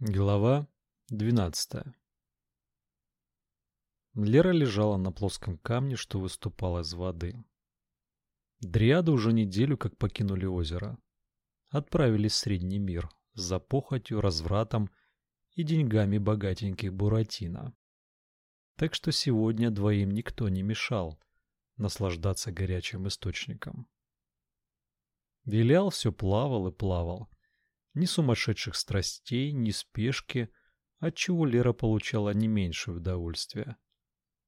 Глава 12 Лера лежала на плоском камне, что выступал из воды. Дриады уже неделю как покинули озеро. Отправились в Средний мир за похотью, развратом и деньгами богатеньких Буратино. Так что сегодня двоим никто не мешал наслаждаться горячим источником. Вилял все плавал и плавал ни сумасшедших страстей, ни спешки, отчего Лера получала не меньшее удовольствие.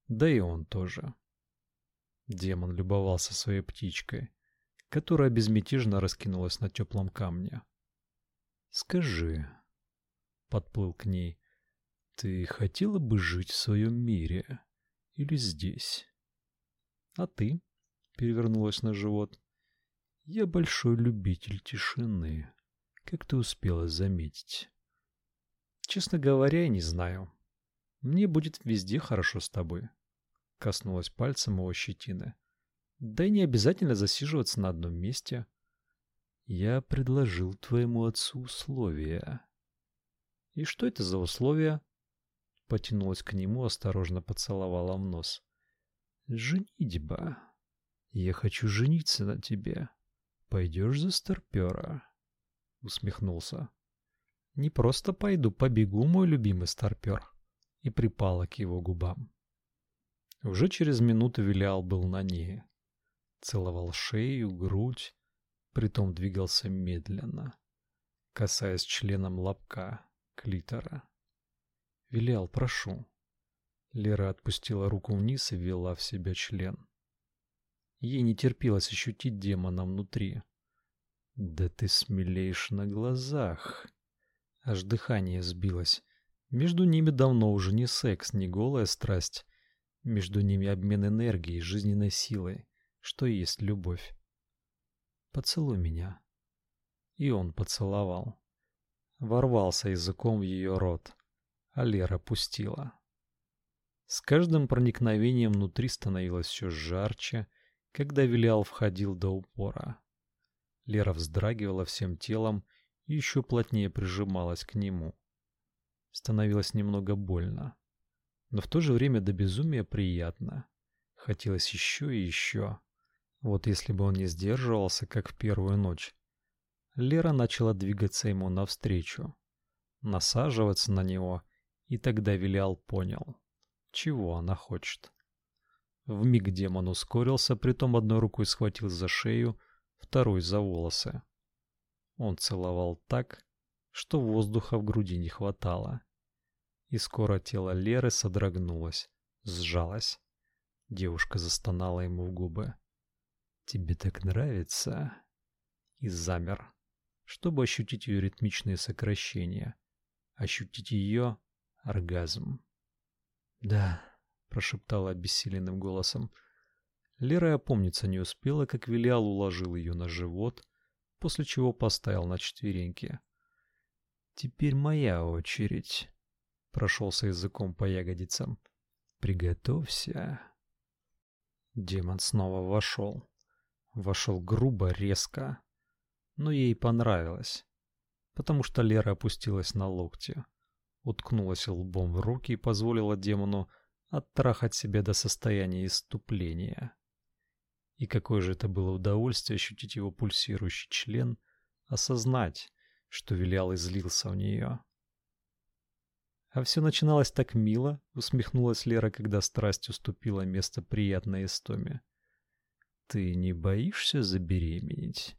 Да и он тоже. Демон любовался своей птичкой, которая безмятежно раскинулась на теплом камне. «Скажи», — подплыл к ней, — «ты хотела бы жить в своем мире или здесь?» «А ты?» — перевернулась на живот. «Я большой любитель тишины», как ты успела заметить? Честно говоря, я не знаю. Мне будет везде хорошо с тобой. Коснулась пальцем его щетины. Да и не обязательно засиживаться на одном месте. Я предложил твоему отцу условия. И что это за условия? Потянулась к нему, осторожно поцеловала в нос. Женитьба. Я хочу жениться на тебе. Пойдешь за старпера усмехнулся. Не просто пойду, побегу, мой любимый старпер. И припала к его губам. Уже через минуту Вилял был на ней. Целовал шею, грудь, притом двигался медленно, касаясь членом лобка, клитора. Вилял, прошу. Лера отпустила руку вниз и ввела в себя член. Ей не терпелось ощутить демона внутри. Да ты смелеешь на глазах. Аж дыхание сбилось. Между ними давно уже не секс, не голая страсть. Между ними обмен энергией, жизненной силой, что и есть любовь. Поцелуй меня. И он поцеловал. Ворвался языком в ее рот, а Лера пустила. С каждым проникновением внутри становилось все жарче, когда Вилиал входил до упора. Лера вздрагивала всем телом и еще плотнее прижималась к нему. Становилось немного больно, но в то же время до безумия приятно. Хотелось еще и еще. Вот если бы он не сдерживался, как в первую ночь. Лера начала двигаться ему навстречу, насаживаться на него, и тогда Вилиал понял, чего она хочет. Вмиг демон ускорился, притом одной рукой схватил за шею, второй за волосы. Он целовал так, что воздуха в груди не хватало. И скоро тело Леры содрогнулось, сжалось. Девушка застонала ему в губы. «Тебе так нравится?» И замер, чтобы ощутить ее ритмичные сокращения, ощутить ее оргазм. «Да», — прошептала обессиленным голосом, — Лера опомниться не успела, как Вилиал уложил ее на живот, после чего поставил на четвереньки. «Теперь моя очередь», — прошелся языком по ягодицам. «Приготовься». Демон снова вошел. Вошел грубо, резко. Но ей понравилось, потому что Лера опустилась на локти, уткнулась лбом в руки и позволила демону оттрахать себя до состояния иступления. И какое же это было удовольствие ощутить его пульсирующий член, осознать, что Вилял излился в нее. А все начиналось так мило, усмехнулась Лера, когда страсть уступила место приятной истоме. Ты не боишься забеременеть?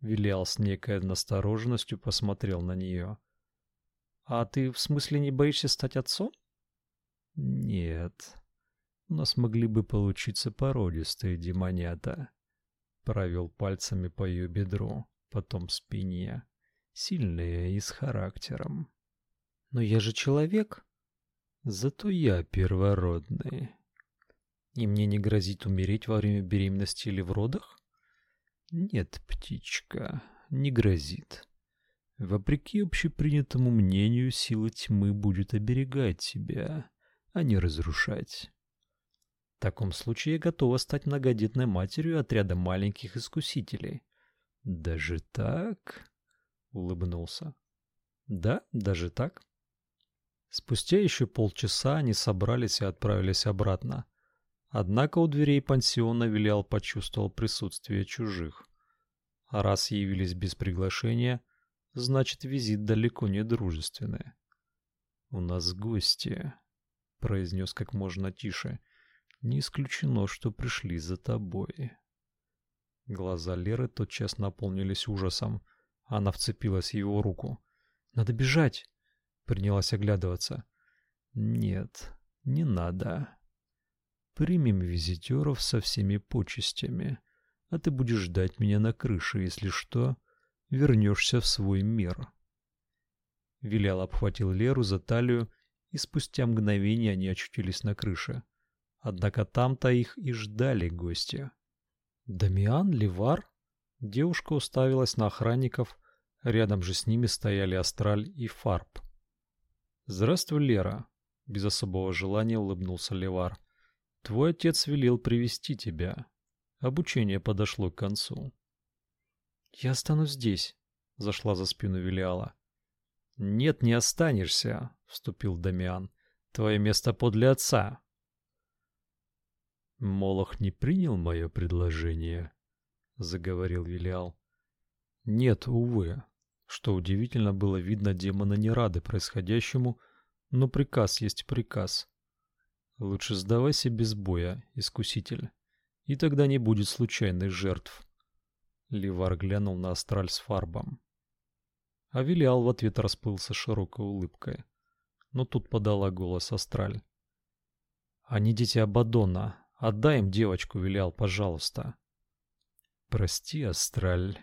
Вилял с некой настороженностью посмотрел на нее. А ты в смысле не боишься стать отцом? Нет у нас могли бы получиться породистые демонята. Провел пальцами по ее бедру, потом спине. Сильные и с характером. Но я же человек. Зато я первородный. И мне не грозит умереть во время беременности или в родах? Нет, птичка, не грозит. Вопреки общепринятому мнению, сила тьмы будет оберегать тебя, а не разрушать. Таком случае готова стать многодетной матерью отряда маленьких искусителей. Даже так? улыбнулся. Да, даже так. Спустя еще полчаса они собрались и отправились обратно. Однако у дверей пансиона Вилиал почувствовал присутствие чужих. А раз явились без приглашения, значит визит далеко не дружественный. «У нас гости», — произнес как можно тише. «Не исключено, что пришли за тобой». Глаза Леры тотчас наполнились ужасом. Она вцепилась в его руку. «Надо бежать!» — принялась оглядываться. «Нет, не надо. Примем визитеров со всеми почестями, а ты будешь ждать меня на крыше, если что, вернешься в свой мир». Вилял обхватил Леру за талию, и спустя мгновение они очутились на крыше. Однако там-то их и ждали гости. Дамиан, Ливар? Девушка уставилась на охранников, рядом же с ними стояли Астраль и Фарб. «Здравствуй, Лера», — без особого желания улыбнулся Ливар. «Твой отец велел привести тебя. Обучение подошло к концу». «Я останусь здесь», — зашла за спину Велиала. «Нет, не останешься», — вступил Дамиан. «Твое место подле отца». Молох не принял мое предложение, заговорил Вилиал. Нет, увы. Что удивительно было видно, демоны не рады происходящему, но приказ есть приказ. Лучше сдавайся без боя, искуситель, и тогда не будет случайных жертв. Ливар глянул на астраль с фарбом. А Вилиал в ответ расплылся широкой улыбкой. Но тут подала голос астраль. «Они дети Абадона, Отдай им девочку, велел, пожалуйста. Прости, Астраль,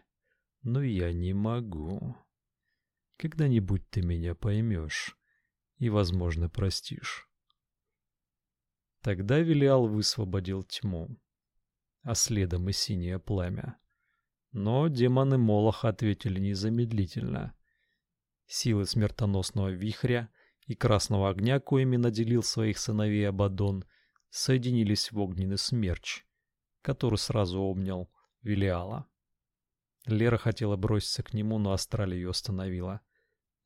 но я не могу. Когда-нибудь ты меня поймешь и, возможно, простишь. Тогда Велиал высвободил тьму, а следом и синее пламя. Но демоны Молоха ответили незамедлительно. Силы смертоносного вихря и красного огня, коими наделил своих сыновей Абадон, соединились в огненный смерч, который сразу обнял Велиала. Лера хотела броситься к нему, но Астраль ее остановила.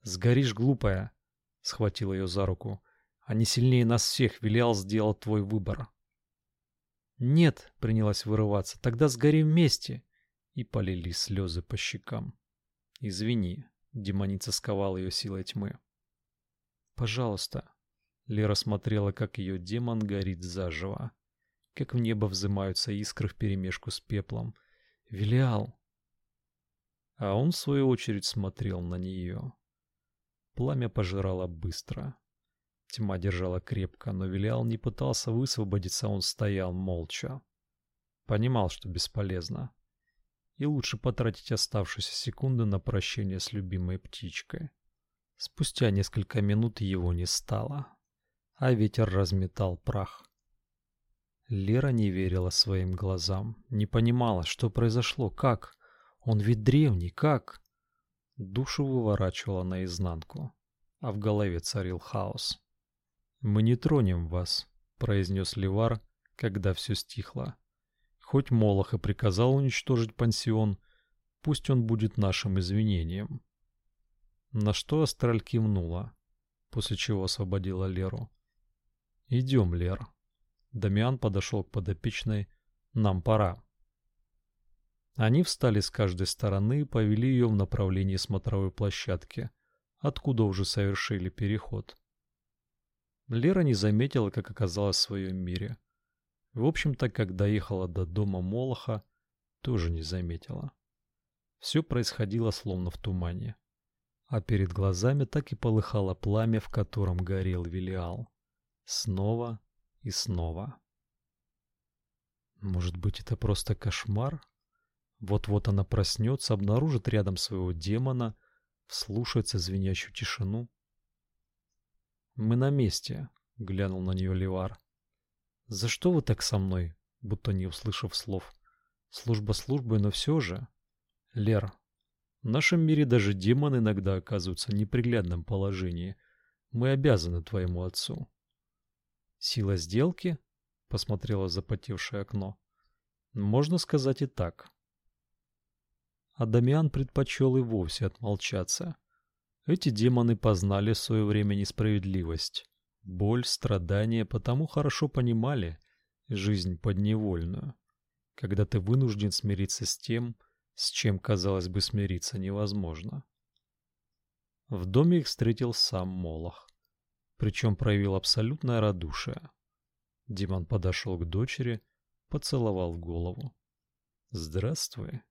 «Сгоришь, глупая!» — схватил ее за руку. «Они сильнее нас всех, Велиал сделал твой выбор». «Нет!» — принялась вырываться. «Тогда сгори вместе!» И полились слезы по щекам. «Извини!» — демоница сковала ее силой тьмы. «Пожалуйста!» Лера смотрела, как ее демон горит заживо, как в небо взымаются искры вперемешку с пеплом. Велиал! А он, в свою очередь, смотрел на нее. Пламя пожирало быстро. Тьма держала крепко, но Велиал не пытался высвободиться, он стоял молча. Понимал, что бесполезно. И лучше потратить оставшиеся секунды на прощение с любимой птичкой. Спустя несколько минут его не стало а ветер разметал прах. Лера не верила своим глазам, не понимала, что произошло, как. Он ведь древний, как? Душу выворачивала наизнанку, а в голове царил хаос. «Мы не тронем вас», — произнес Ливар, когда все стихло. «Хоть Молох и приказал уничтожить пансион, пусть он будет нашим извинением». На что Астраль кивнула, после чего освободила Леру. «Идем, Лер». Дамиан подошел к подопечной. «Нам пора». Они встали с каждой стороны и повели ее в направлении смотровой площадки, откуда уже совершили переход. Лера не заметила, как оказалась в своем мире. В общем-то, когда ехала до дома Молоха, тоже не заметила. Все происходило словно в тумане. А перед глазами так и полыхало пламя, в котором горел Велиал. Снова и снова. Может быть, это просто кошмар? Вот-вот она проснется, обнаружит рядом своего демона, вслушается звенящую тишину. «Мы на месте», — глянул на нее Ливар. «За что вы так со мной?» Будто не услышав слов. «Служба службой, но все же...» «Лер, в нашем мире даже демоны иногда оказываются в неприглядном положении. Мы обязаны твоему отцу». Сила сделки? Посмотрела запотевшее окно. Можно сказать и так. А Дамиан предпочел и вовсе отмолчаться. Эти демоны познали в свое время несправедливость, боль, страдания, потому хорошо понимали жизнь подневольную, когда ты вынужден смириться с тем, с чем, казалось бы, смириться невозможно. В доме их встретил сам Молох, причем проявил абсолютное радушие. Димон подошел к дочери, поцеловал в голову. «Здравствуй.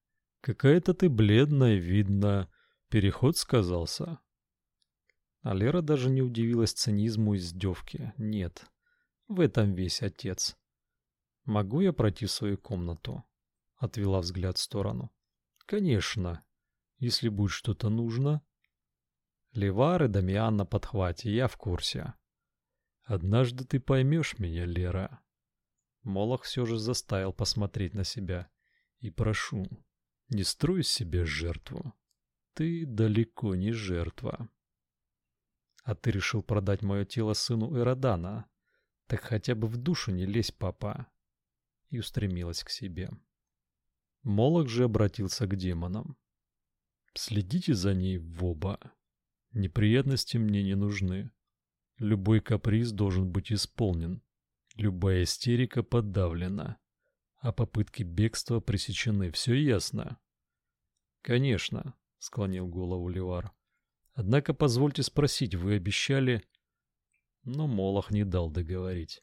Какая-то ты бледная, видно, переход сказался». А Лера даже не удивилась цинизму издевки. Нет, в этом весь отец. «Могу я пройти в свою комнату?» Отвела взгляд в сторону. «Конечно, если будет что-то нужно». Левар и Дамиан на подхвате, я в курсе. «Однажды ты поймешь меня, Лера». Молох все же заставил посмотреть на себя. «И прошу, не строй себе жертву. Ты далеко не жертва». А ты решил продать мое тело сыну Эродана. Так хотя бы в душу не лезь, папа. И устремилась к себе. Молох же обратился к демонам. Следите за ней в оба. Неприятности мне не нужны. Любой каприз должен быть исполнен. Любая истерика подавлена. А попытки бегства пресечены. Все ясно? Конечно, склонил голову Левар. Однако позвольте спросить, вы обещали... Но Молох не дал договорить.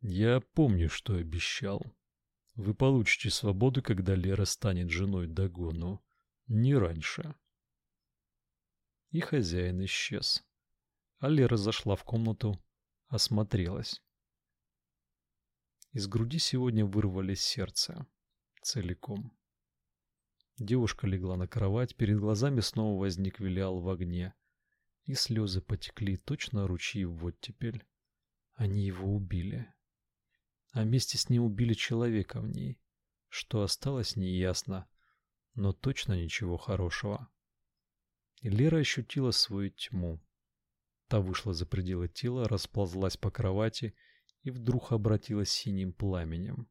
Я помню, что обещал. Вы получите свободу, когда Лера станет женой Дагону. Не раньше. И хозяин исчез. А Лера зашла в комнату, осмотрелась. Из груди сегодня вырвали сердце целиком. Девушка легла на кровать, перед глазами снова возник Вилиал в огне. И слезы потекли, точно ручьи в оттепель. Они его убили. А вместе с ним убили человека в ней. Что осталось, неясно, но точно ничего хорошего. Лера ощутила свою тьму. Та вышла за пределы тела, расползлась по кровати и вдруг обратилась синим пламенем,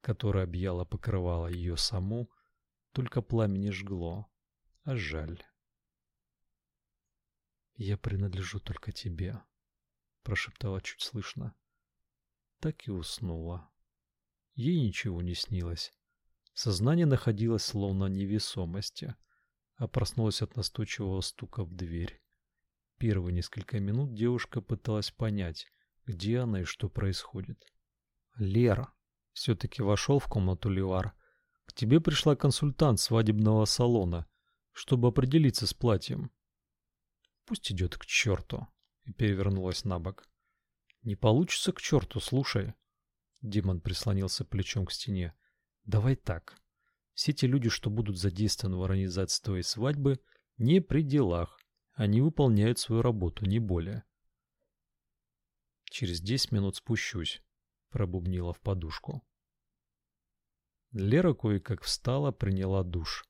которое объяло покрывало ее саму, только пламя не жгло, а жаль. «Я принадлежу только тебе», — прошептала чуть слышно. Так и уснула. Ей ничего не снилось. Сознание находилось словно в невесомости, а проснулась от настойчивого стука в дверь. Первые несколько минут девушка пыталась понять, где она и что происходит. «Лера!» — все-таки вошел в комнату Ливар к тебе пришла консультант свадебного салона, чтобы определиться с платьем. Пусть идет к черту. И перевернулась на бок. Не получится к черту, слушай. Димон прислонился плечом к стене. Давай так. Все те люди, что будут задействованы в организации твоей свадьбы, не при делах. Они выполняют свою работу, не более. Через десять минут спущусь, пробубнила в подушку. Лера кое-как встала, приняла душ.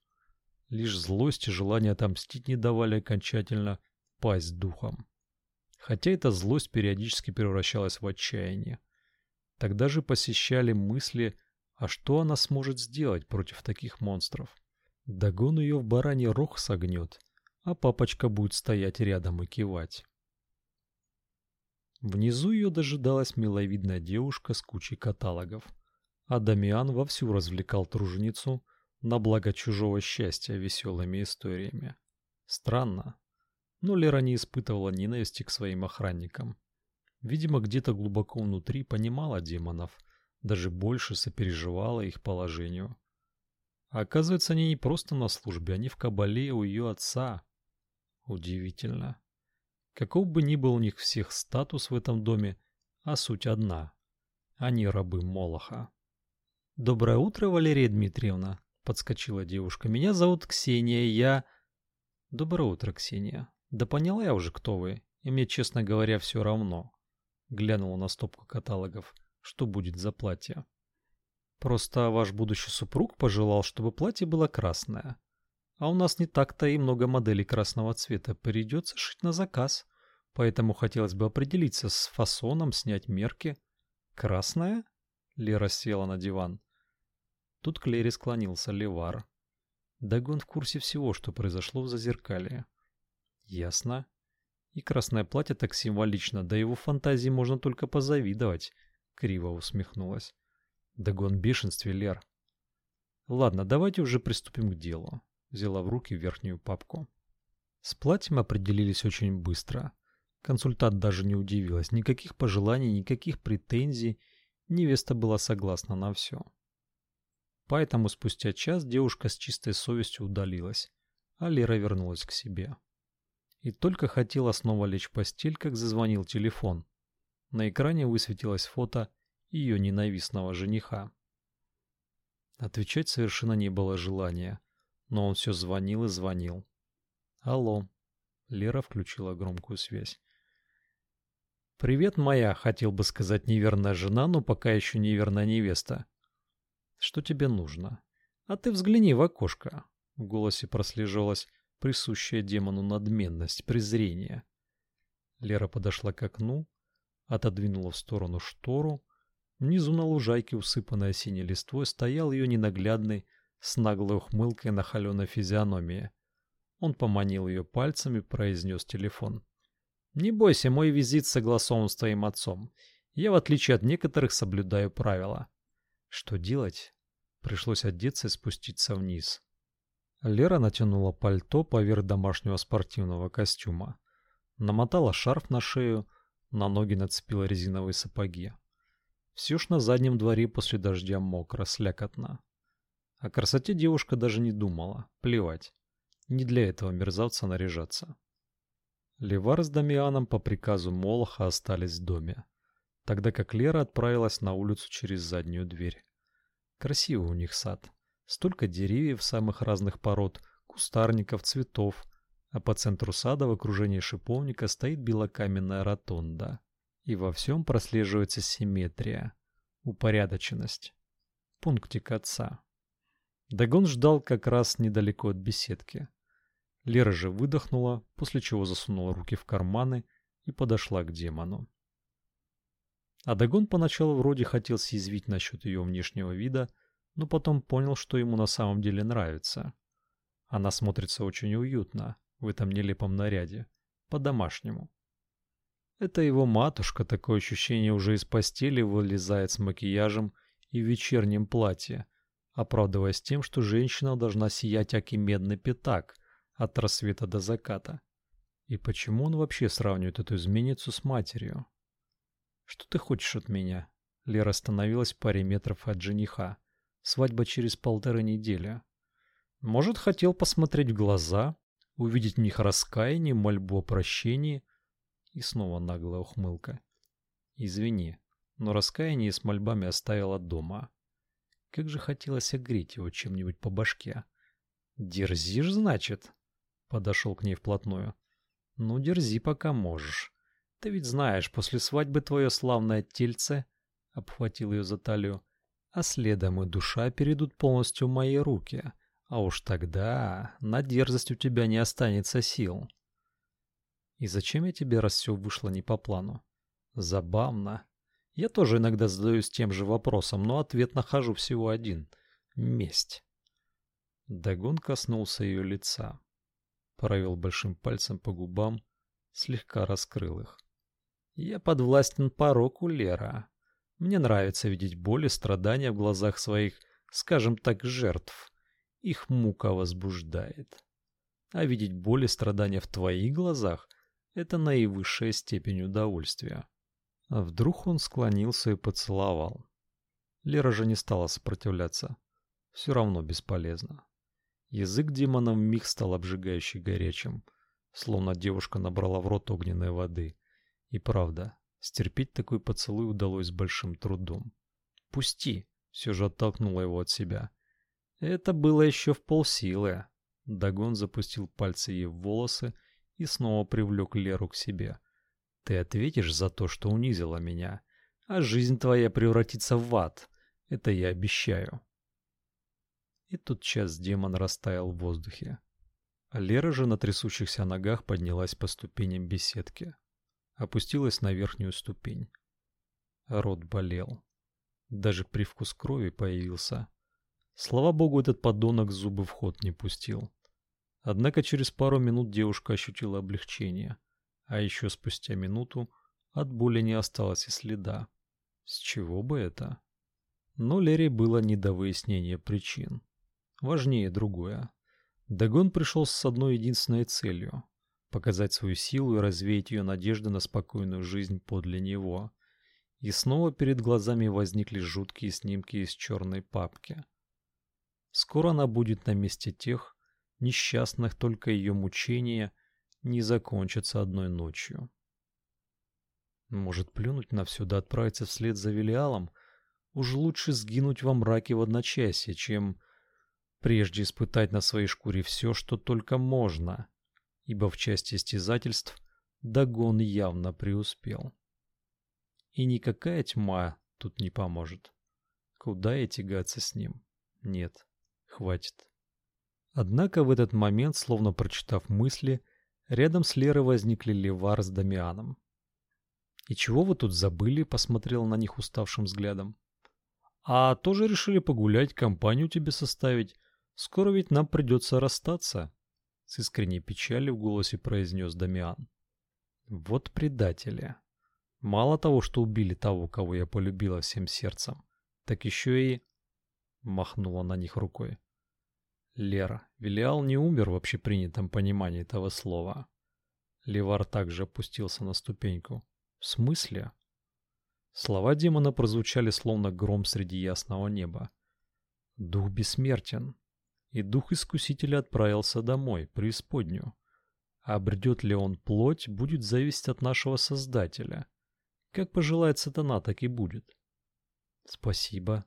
Лишь злость и желание отомстить не давали окончательно пасть духом. Хотя эта злость периодически превращалась в отчаяние. Тогда же посещали мысли, а что она сможет сделать против таких монстров? Дагон ее в бараний рог согнет, а папочка будет стоять рядом и кивать. Внизу ее дожидалась миловидная девушка с кучей каталогов а Дамиан вовсю развлекал труженицу на благо чужого счастья веселыми историями. Странно, но Лера не испытывала ненависти к своим охранникам. Видимо, где-то глубоко внутри понимала демонов, даже больше сопереживала их положению. А оказывается, они не просто на службе, они в кабале у ее отца. Удивительно. Каков бы ни был у них всех статус в этом доме, а суть одна. Они рабы Молоха. «Доброе утро, Валерия Дмитриевна», — подскочила девушка. «Меня зовут Ксения, я...» «Доброе утро, Ксения. Да поняла я уже, кто вы, и мне, честно говоря, все равно». Глянула на стопку каталогов. «Что будет за платье?» «Просто ваш будущий супруг пожелал, чтобы платье было красное. А у нас не так-то и много моделей красного цвета. Придется шить на заказ. Поэтому хотелось бы определиться с фасоном, снять мерки. Красное?» Лера села на диван. Тут к Лере склонился Левар. Дагон в курсе всего, что произошло в Зазеркалье. Ясно. И красное платье так символично, да его фантазии можно только позавидовать, криво усмехнулась. Дагон бешенстве, Лер. Ладно, давайте уже приступим к делу. Взяла в руки верхнюю папку. С платьем определились очень быстро. Консультант даже не удивилась. Никаких пожеланий, никаких претензий. Невеста была согласна на все. Поэтому спустя час девушка с чистой совестью удалилась, а Лера вернулась к себе. И только хотела снова лечь в постель, как зазвонил телефон. На экране высветилось фото ее ненавистного жениха. Отвечать совершенно не было желания, но он все звонил и звонил. «Алло». Лера включила громкую связь. «Привет, моя, хотел бы сказать неверная жена, но пока еще неверная невеста. Что тебе нужно? А ты взгляни в окошко». В голосе прослеживалась присущая демону надменность, презрение. Лера подошла к окну, отодвинула в сторону штору. Внизу на лужайке, усыпанной синей листвой, стоял ее ненаглядный, с наглой ухмылкой на холеной физиономии. Он поманил ее пальцами, произнес телефон. «Не бойся, мой визит согласован с твоим отцом. Я, в отличие от некоторых, соблюдаю правила». Что делать? Пришлось одеться и спуститься вниз. Лера натянула пальто поверх домашнего спортивного костюма. Намотала шарф на шею, на ноги нацепила резиновые сапоги. Все ж на заднем дворе после дождя мокро, слякотно. О красоте девушка даже не думала, плевать. Не для этого мерзавца наряжаться. Левар с Дамианом по приказу Молоха остались в доме, тогда как Лера отправилась на улицу через заднюю дверь. Красивый у них сад. Столько деревьев самых разных пород, кустарников, цветов, а по центру сада в окружении шиповника стоит белокаменная ротонда. И во всем прослеживается симметрия, упорядоченность. Пунктик отца. Дагон ждал как раз недалеко от беседки. Лера же выдохнула, после чего засунула руки в карманы и подошла к демону. Адагон поначалу вроде хотел съязвить насчет ее внешнего вида, но потом понял, что ему на самом деле нравится. Она смотрится очень уютно в этом нелепом наряде, по-домашнему. Это его матушка, такое ощущение уже из постели вылезает с макияжем и в вечернем платье, оправдываясь тем, что женщина должна сиять аки медный пятак, от рассвета до заката. И почему он вообще сравнивает эту изменницу с матерью? Что ты хочешь от меня? Лера остановилась в паре метров от жениха. Свадьба через полторы недели. Может, хотел посмотреть в глаза, увидеть в них раскаяние, мольбу о прощении. И снова наглая ухмылка. Извини, но раскаяние с мольбами оставила дома. Как же хотелось огреть его чем-нибудь по башке. Дерзишь, значит? Подошел к ней вплотную. Ну, дерзи, пока можешь. Ты ведь знаешь, после свадьбы твое славное тельце, обхватил ее за талию, а следом и душа перейдут полностью в мои руки. А уж тогда на дерзость у тебя не останется сил. И зачем я тебе, раз все вышло не по плану? Забавно. Я тоже иногда задаюсь тем же вопросом, но ответ нахожу всего один — месть. Дагон коснулся ее лица провел большим пальцем по губам, слегка раскрыл их. Я подвластен пороку Лера. Мне нравится видеть боль и страдания в глазах своих, скажем так, жертв. Их мука возбуждает. А видеть боль и страдания в твоих глазах — это наивысшая степень удовольствия. А вдруг он склонился и поцеловал. Лера же не стала сопротивляться. Все равно бесполезно. Язык демона миг стал обжигающе горячим, словно девушка набрала в рот огненной воды. И правда, стерпеть такой поцелуй удалось с большим трудом. «Пусти!» — все же оттолкнула его от себя. Это было еще в полсилы. Дагон запустил пальцы ей в волосы и снова привлек Леру к себе. «Ты ответишь за то, что унизила меня, а жизнь твоя превратится в ад. Это я обещаю» и тут час демон растаял в воздухе. А Лера же на трясущихся ногах поднялась по ступеням беседки. Опустилась на верхнюю ступень. Рот болел. Даже привкус крови появился. Слава богу, этот подонок зубы в ход не пустил. Однако через пару минут девушка ощутила облегчение, а еще спустя минуту от боли не осталось и следа. С чего бы это? Но Лере было не до выяснения причин. Важнее другое. Дагон пришел с одной единственной целью — показать свою силу и развеять ее надежды на спокойную жизнь подле него. И снова перед глазами возникли жуткие снимки из черной папки. Скоро она будет на месте тех, несчастных, только ее мучения не закончатся одной ночью. Может, плюнуть на все да отправиться вслед за Велиалом? Уж лучше сгинуть во мраке в одночасье, чем прежде испытать на своей шкуре все, что только можно, ибо в части истязательств Дагон явно преуспел. И никакая тьма тут не поможет. Куда и тягаться с ним? Нет, хватит. Однако в этот момент, словно прочитав мысли, рядом с Лерой возникли Левар с Дамианом. «И чего вы тут забыли?» — посмотрел на них уставшим взглядом. «А тоже решили погулять, компанию тебе составить. Скоро ведь нам придется расстаться», — с искренней печалью в голосе произнес Дамиан. «Вот предатели. Мало того, что убили того, кого я полюбила всем сердцем, так еще и...» — махнула на них рукой. Лера, Велиал не умер в общепринятом понимании этого слова. Левар также опустился на ступеньку. В смысле? Слова демона прозвучали словно гром среди ясного неба. Дух бессмертен, и дух искусителя отправился домой, преисподнюю. А обретет ли он плоть, будет зависеть от нашего Создателя. Как пожелает сатана, так и будет. Спасибо,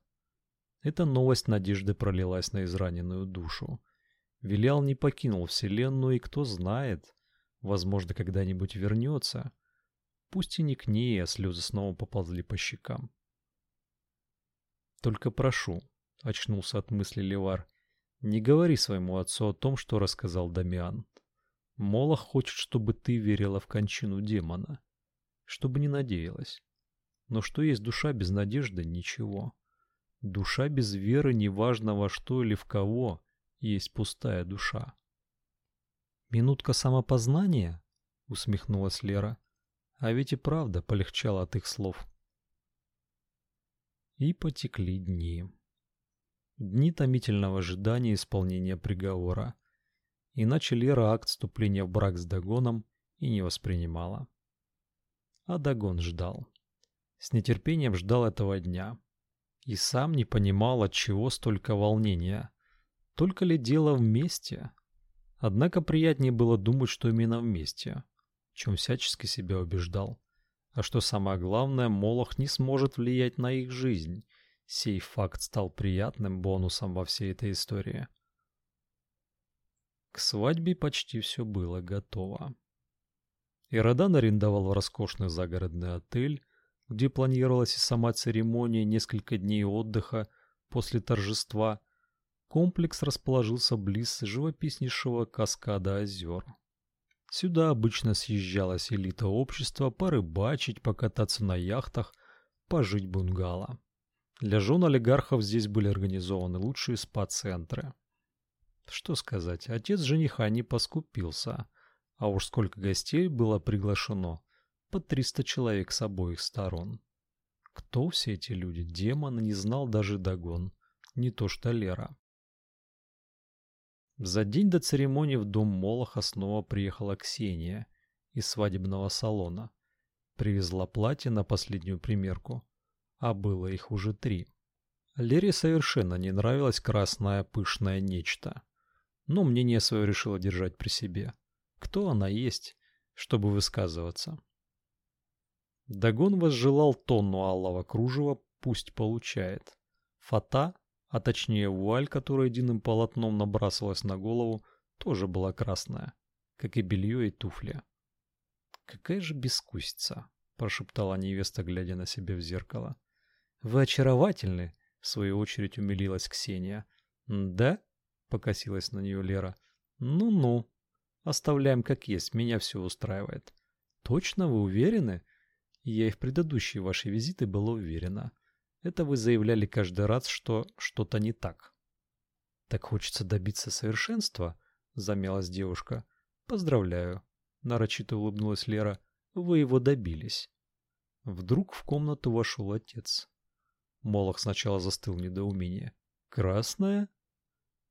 эта новость надежды пролилась на израненную душу. Вилял не покинул Вселенную, и кто знает, возможно, когда-нибудь вернется. Пусть и не к ней, а слезы снова поползли по щекам. «Только прошу», — очнулся от мысли Левар, — «не говори своему отцу о том, что рассказал Дамиан. Молох хочет, чтобы ты верила в кончину демона, чтобы не надеялась. Но что есть душа без надежды — ничего». Душа без веры, неважно во что или в кого, есть пустая душа. Минутка самопознания, усмехнулась Лера. А ведь и правда полегчало от их слов. И потекли дни. Дни томительного ожидания исполнения приговора. Иначе Лера акт вступления в брак с Дагоном и не воспринимала. А Дагон ждал. С нетерпением ждал этого дня и сам не понимал, от чего столько волнения. Только ли дело вместе? Однако приятнее было думать, что именно вместе, чем всячески себя убеждал. А что самое главное, Молох не сможет влиять на их жизнь. Сей факт стал приятным бонусом во всей этой истории. К свадьбе почти все было готово. Ирадан арендовал роскошный загородный отель, где планировалась и сама церемония, несколько дней отдыха после торжества, комплекс расположился близ живописнейшего каскада озер. Сюда обычно съезжалась элита общества порыбачить, покататься на яхтах, пожить бунгало. Для жен олигархов здесь были организованы лучшие спа-центры. Что сказать, отец жениха не поскупился, а уж сколько гостей было приглашено, по 300 человек с обоих сторон. Кто все эти люди? Демон не знал даже Дагон, не то что Лера. За день до церемонии в дом Молоха снова приехала Ксения из свадебного салона. Привезла платье на последнюю примерку, а было их уже три. Лере совершенно не нравилось красное пышное нечто, но мнение свое решила держать при себе. Кто она есть, чтобы высказываться? Дагон возжелал тонну алого кружева, пусть получает. Фата, а точнее вуаль, которая единым полотном набрасывалась на голову, тоже была красная, как и белье и туфли. «Какая же бескусица!» — прошептала невеста, глядя на себя в зеркало. «Вы очаровательны!» — в свою очередь умилилась Ксения. «Да?» — покосилась на нее Лера. «Ну-ну. Оставляем как есть, меня все устраивает». «Точно вы уверены?» Я и в предыдущие ваши визиты была уверена. Это вы заявляли каждый раз, что что-то не так. Так хочется добиться совершенства, замялась девушка. Поздравляю, нарочито улыбнулась Лера. Вы его добились. Вдруг в комнату вошел отец. Молох сначала застыл в недоумении. Красная?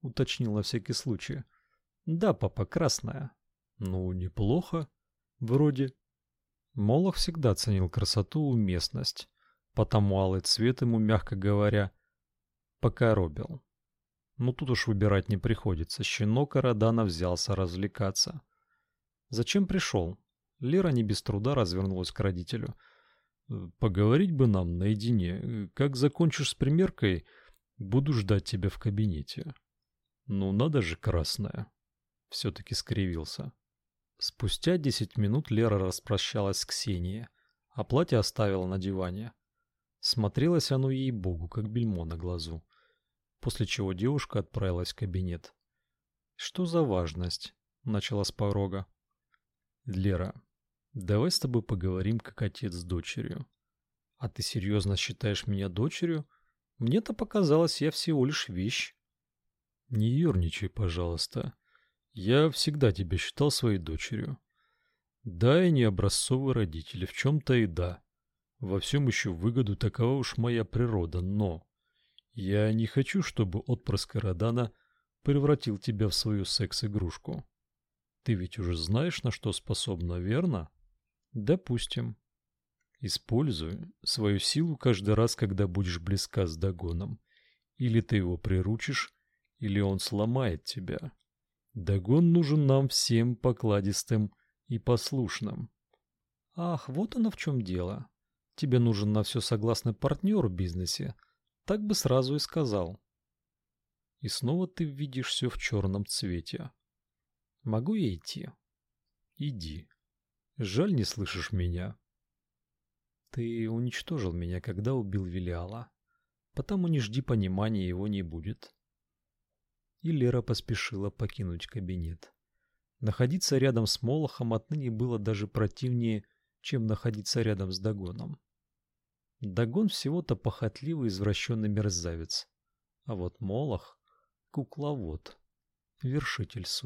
уточнил на всякий случай. Да, папа, красная. Ну, неплохо. Вроде Молох всегда ценил красоту и уместность, потому алый цвет ему, мягко говоря, покоробил. Но тут уж выбирать не приходится. Щенок Арадана взялся развлекаться. Зачем пришел? Лера не без труда развернулась к родителю. Поговорить бы нам наедине. Как закончишь с примеркой, буду ждать тебя в кабинете. Ну надо же, красная. все таки скривился. Спустя десять минут Лера распрощалась с Ксенией, а платье оставила на диване. Смотрелось оно ей-богу, как бельмо на глазу. После чего девушка отправилась в кабинет. «Что за важность?» — начала с порога. «Лера, давай с тобой поговорим как отец с дочерью». «А ты серьезно считаешь меня дочерью? Мне-то показалось, я всего лишь вещь». «Не ерничай, пожалуйста. Я всегда тебя считал своей дочерью. Да, я не образцовый родитель, в чем-то и да. Во всем еще выгоду такова уж моя природа, но... Я не хочу, чтобы отпрыск Родана превратил тебя в свою секс-игрушку. Ты ведь уже знаешь, на что способна, верно? Допустим. Используй свою силу каждый раз, когда будешь близка с Дагоном. Или ты его приручишь, или он сломает тебя. Дагон нужен нам всем покладистым и послушным. Ах, вот оно в чем дело. Тебе нужен на все согласный партнер в бизнесе. Так бы сразу и сказал. И снова ты видишь все в черном цвете. Могу я идти? Иди. Жаль, не слышишь меня. Ты уничтожил меня, когда убил Велиала. Потому не жди понимания, его не будет и Лера поспешила покинуть кабинет. Находиться рядом с Молохом отныне было даже противнее, чем находиться рядом с Дагоном. Дагон всего-то похотливый извращенный мерзавец, а вот Молох — кукловод, вершитель судеб.